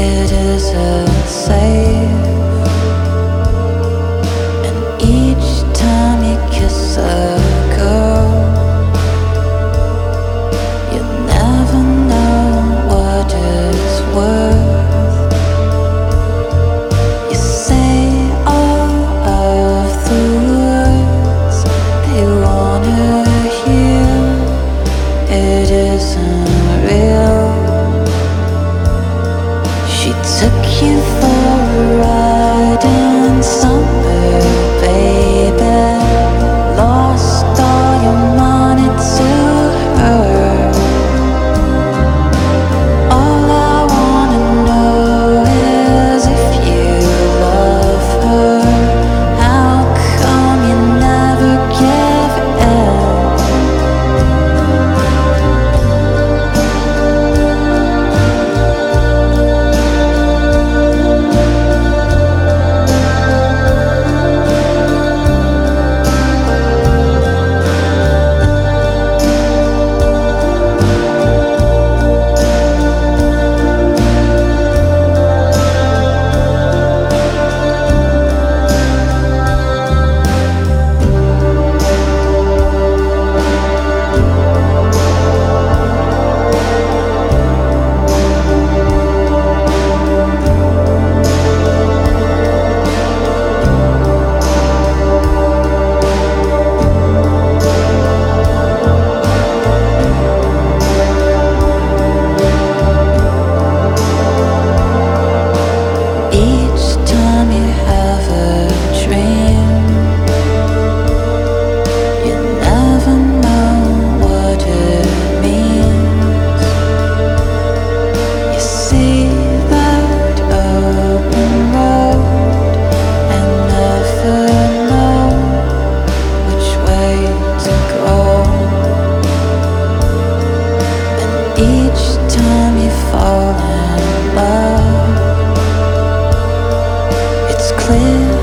It is a safe, and each time you kiss her. You for a ride in somewhere clear